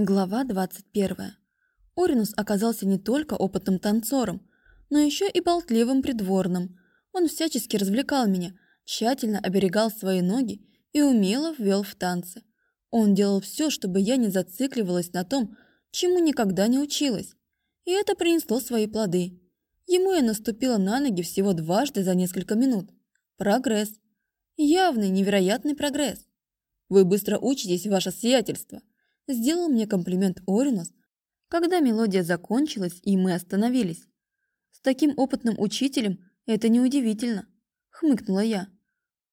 Глава 21. Оринус оказался не только опытным танцором, но еще и болтливым придворным. Он всячески развлекал меня, тщательно оберегал свои ноги и умело ввел в танцы. Он делал все, чтобы я не зацикливалась на том, чему никогда не училась. И это принесло свои плоды. Ему я наступила на ноги всего дважды за несколько минут. Прогресс. Явный, невероятный прогресс. Вы быстро учитесь, ваше сиятельство. Сделал мне комплимент Оринус, когда мелодия закончилась и мы остановились. С таким опытным учителем это неудивительно, хмыкнула я.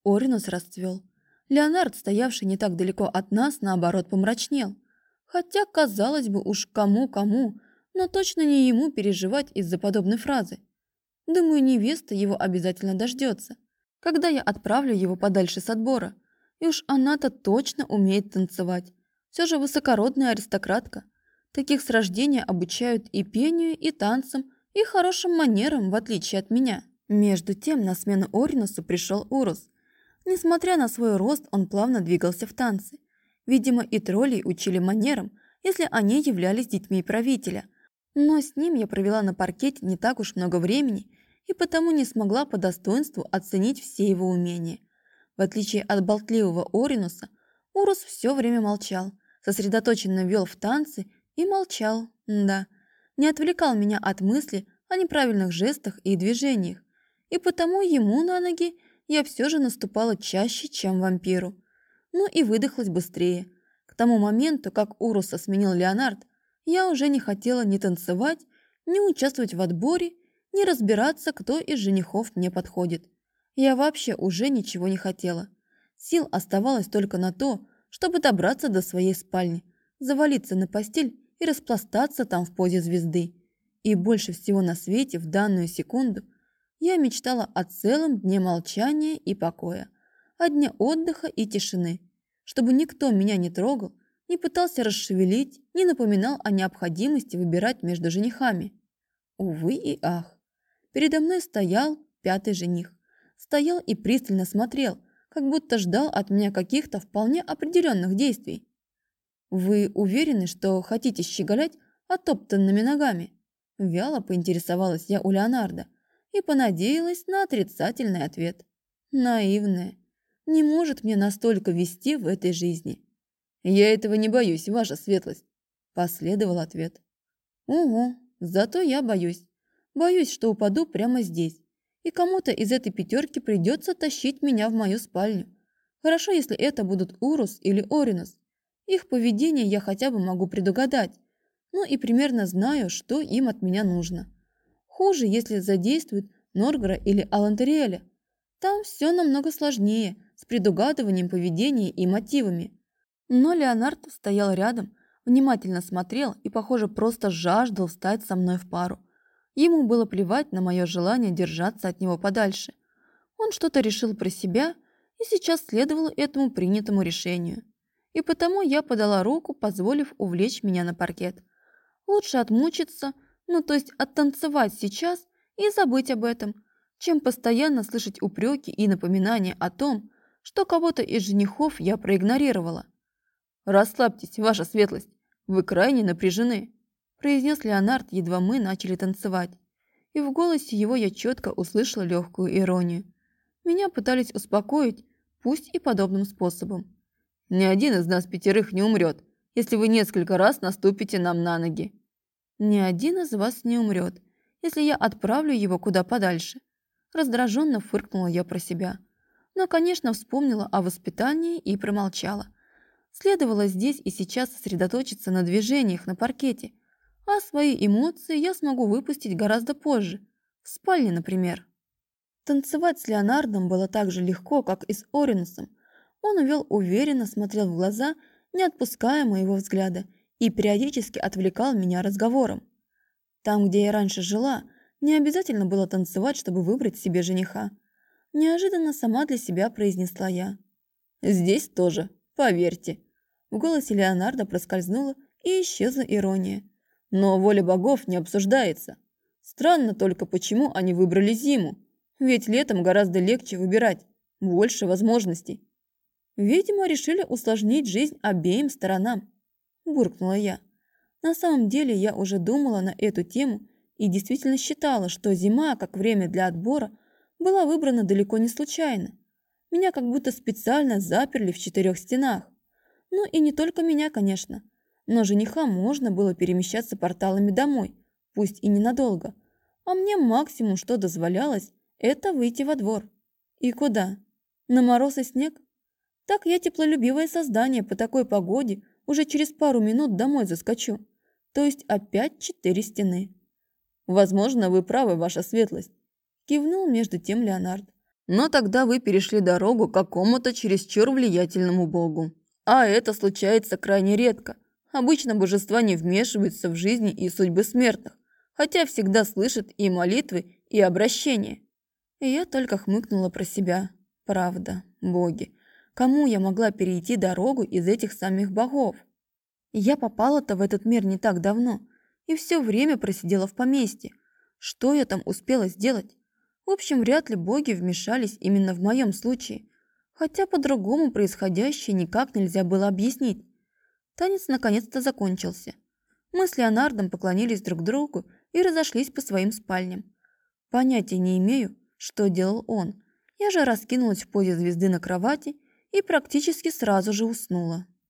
Оринус расцвел. Леонард, стоявший не так далеко от нас, наоборот помрачнел. Хотя, казалось бы, уж кому-кому, но точно не ему переживать из-за подобной фразы. Думаю, невеста его обязательно дождется, когда я отправлю его подальше с отбора. И уж она-то точно умеет танцевать. Все же высокородная аристократка. Таких с рождения обучают и пению, и танцам, и хорошим манерам, в отличие от меня. Между тем на смену Оринусу пришел Урус. Несмотря на свой рост, он плавно двигался в танце. Видимо, и троллей учили манерам, если они являлись детьми правителя. Но с ним я провела на паркете не так уж много времени и потому не смогла по достоинству оценить все его умения. В отличие от болтливого Оринуса, Урус все время молчал – сосредоточенно вел в танцы и молчал, да, не отвлекал меня от мысли о неправильных жестах и движениях, и потому ему на ноги я все же наступала чаще, чем вампиру. Ну и выдохлась быстрее. К тому моменту, как Уруса сменил Леонард, я уже не хотела ни танцевать, ни участвовать в отборе, ни разбираться, кто из женихов мне подходит. Я вообще уже ничего не хотела. Сил оставалось только на то, чтобы добраться до своей спальни, завалиться на постель и распластаться там в позе звезды. И больше всего на свете в данную секунду я мечтала о целом дне молчания и покоя, о дне отдыха и тишины, чтобы никто меня не трогал, не пытался расшевелить, не напоминал о необходимости выбирать между женихами. Увы и ах. Передо мной стоял пятый жених. Стоял и пристально смотрел, как будто ждал от меня каких-то вполне определенных действий. «Вы уверены, что хотите щеголять оттоптанными ногами?» Вяло поинтересовалась я у Леонардо и понадеялась на отрицательный ответ. Наивная. Не может мне настолько вести в этой жизни. «Я этого не боюсь, ваша светлость», – последовал ответ. «Угу, зато я боюсь. Боюсь, что упаду прямо здесь и кому-то из этой пятерки придется тащить меня в мою спальню. Хорошо, если это будут Урус или Оринус. Их поведение я хотя бы могу предугадать, ну и примерно знаю, что им от меня нужно. Хуже, если задействуют Норгра или Алантериэля. Там все намного сложнее, с предугадыванием поведения и мотивами. Но Леонард стоял рядом, внимательно смотрел и, похоже, просто жаждал встать со мной в пару. Ему было плевать на мое желание держаться от него подальше. Он что-то решил про себя и сейчас следовал этому принятому решению. И потому я подала руку, позволив увлечь меня на паркет. Лучше отмучиться, ну то есть оттанцевать сейчас и забыть об этом, чем постоянно слышать упреки и напоминания о том, что кого-то из женихов я проигнорировала. «Расслабьтесь, ваша светлость, вы крайне напряжены», произнес Леонард, едва мы начали танцевать. И в голосе его я четко услышала легкую иронию. Меня пытались успокоить, пусть и подобным способом. «Ни один из нас пятерых не умрет, если вы несколько раз наступите нам на ноги». «Ни один из вас не умрет, если я отправлю его куда подальше». Раздраженно фыркнула я про себя. Но, конечно, вспомнила о воспитании и промолчала. Следовало здесь и сейчас сосредоточиться на движениях на паркете – а свои эмоции я смогу выпустить гораздо позже, в спальне, например. Танцевать с Леонардом было так же легко, как и с Оринусом. Он увел уверенно, смотрел в глаза, не отпуская моего взгляда, и периодически отвлекал меня разговором. Там, где я раньше жила, не обязательно было танцевать, чтобы выбрать себе жениха. Неожиданно сама для себя произнесла я. «Здесь тоже, поверьте». В голосе Леонардо проскользнула и исчезла ирония. Но воля богов не обсуждается. Странно только, почему они выбрали зиму. Ведь летом гораздо легче выбирать, больше возможностей. Видимо, решили усложнить жизнь обеим сторонам. – буркнула я. На самом деле я уже думала на эту тему и действительно считала, что зима, как время для отбора, была выбрана далеко не случайно. Меня как будто специально заперли в четырех стенах. Ну и не только меня, конечно. Но жениха можно было перемещаться порталами домой, пусть и ненадолго. А мне максимум, что дозволялось, это выйти во двор. И куда? На мороз и снег? Так я теплолюбивое создание по такой погоде уже через пару минут домой заскочу. То есть опять четыре стены. Возможно, вы правы, ваша светлость. Кивнул между тем Леонард. Но тогда вы перешли дорогу какому-то чересчур влиятельному богу. А это случается крайне редко. Обычно божества не вмешиваются в жизни и судьбы смертных, хотя всегда слышат и молитвы, и обращения. И я только хмыкнула про себя. Правда, боги. Кому я могла перейти дорогу из этих самих богов? Я попала-то в этот мир не так давно и все время просидела в поместье. Что я там успела сделать? В общем, вряд ли боги вмешались именно в моем случае. Хотя по-другому происходящее никак нельзя было объяснить. Танец наконец-то закончился. Мы с Леонардом поклонились друг другу и разошлись по своим спальням. Понятия не имею, что делал он. Я же раскинулась в позе звезды на кровати и практически сразу же уснула.